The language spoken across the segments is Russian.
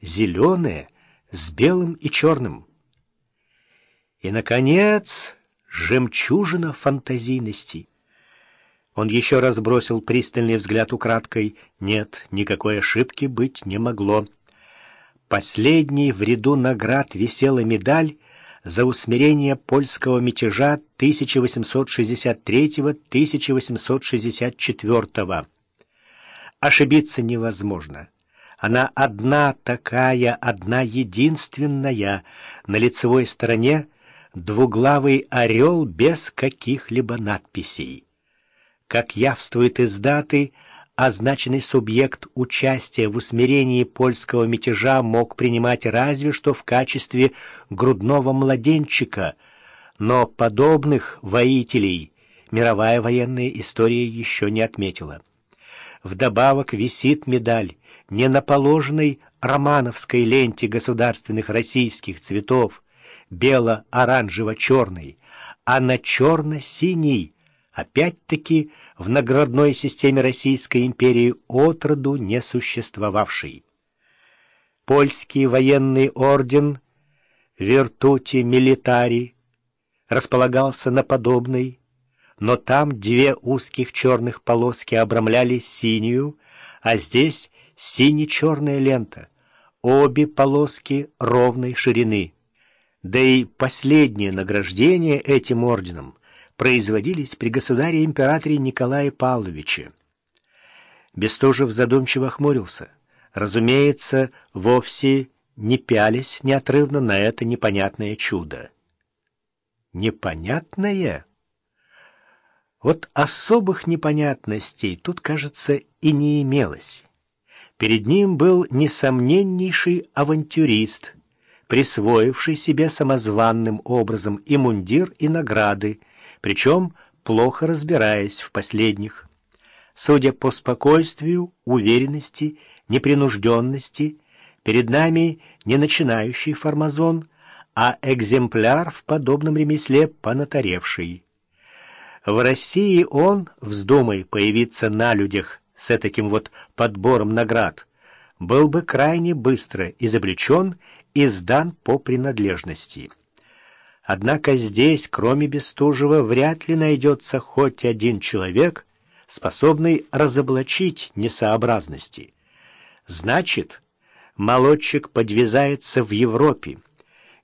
зеленое с белым и черным. И, наконец, жемчужина фантазийности. Он еще раз бросил пристальный взгляд украдкой. Нет, никакой ошибки быть не могло. Последней в ряду наград висела медаль за усмирение польского мятежа 1863-1864. Ошибиться невозможно. Она одна такая, одна единственная. На лицевой стороне двуглавый орел без каких-либо надписей. Как явствует из даты, означенный субъект участия в усмирении польского мятежа мог принимать разве что в качестве грудного младенчика, но подобных воителей мировая военная история еще не отметила. Вдобавок висит медаль не на положенной романовской ленте государственных российских цветов, бело-оранжево-черной, а на черно-синий, опять-таки в наградной системе Российской империи отроду не существовавшей. Польский военный орден «Вертути Милитари» располагался на подобной, но там две узких черных полоски обрамляли синюю, а здесь сине-черная лента, обе полоски ровной ширины. Да и последние награждения этим орденом производились при государе-императоре Николае Павловиче. Бестужев задумчиво хмурился. Разумеется, вовсе не пялись неотрывно на это непонятное чудо. Непонятное? Вот особых непонятностей тут, кажется, и не имелось. Перед ним был несомненнейший авантюрист, присвоивший себе самозванным образом и мундир, и награды, причем плохо разбираясь в последних. Судя по спокойствию, уверенности, непринужденности, перед нами не начинающий формазон, а экземпляр в подобном ремесле понатаревший. В России он, вздумай появиться на людях, с таким вот подбором наград, был бы крайне быстро изобличен и сдан по принадлежности. Однако здесь, кроме Бестужева, вряд ли найдется хоть один человек, способный разоблачить несообразности. Значит, молодчик подвязается в Европе,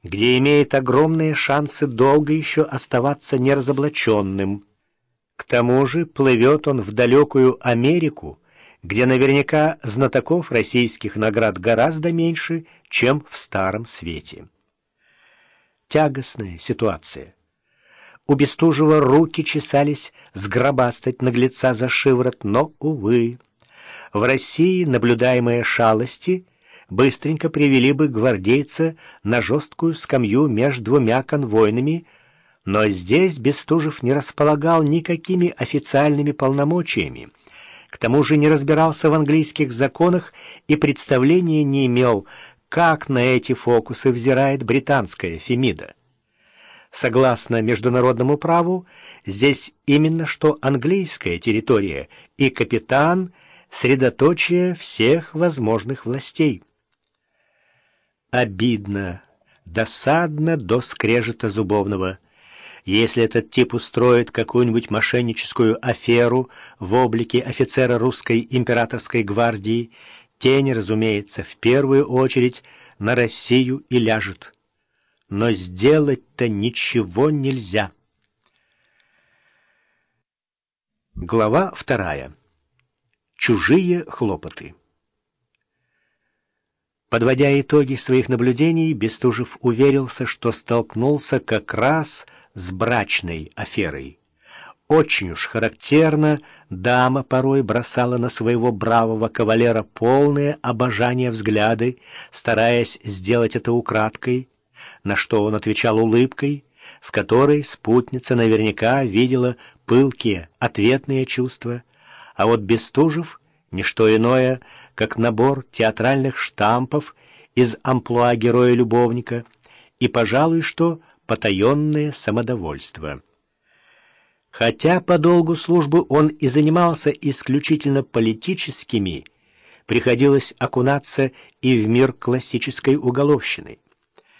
где имеет огромные шансы долго еще оставаться неразоблаченным, к тому же плывет он в далекую Америку, где наверняка знатоков российских наград гораздо меньше, чем в Старом Свете. Тягостная ситуация. У Бестужева руки чесались сгробастать наглеца за шиворот, но, увы, в России наблюдаемые шалости быстренько привели бы гвардейца на жесткую скамью между двумя конвойными, но здесь Бестужев не располагал никакими официальными полномочиями. К тому же не разбирался в английских законах и представления не имел, как на эти фокусы взирает британская Фемида. Согласно международному праву, здесь именно что английская территория и капитан — средоточие всех возможных властей. Обидно, досадно до скрежета зубовного — если этот тип устроит какую-нибудь мошенническую аферу в облике офицера русской императорской гвардии, тень, разумеется, в первую очередь на Россию и ляжет. Но сделать-то ничего нельзя. Глава вторая. Чужие хлопоты. Подводя итоги своих наблюдений, Бестужев уверился, что столкнулся как раз с брачной аферой. Очень уж характерно, дама порой бросала на своего бравого кавалера полное обожание взгляды, стараясь сделать это украдкой, на что он отвечал улыбкой, в которой спутница наверняка видела пылкие ответные чувства, а вот Бестужев — не что иное, как набор театральных штампов из амплуа героя-любовника и, пожалуй, что потаенное самодовольство. Хотя по долгу службы он и занимался исключительно политическими, приходилось окунаться и в мир классической уголовщины.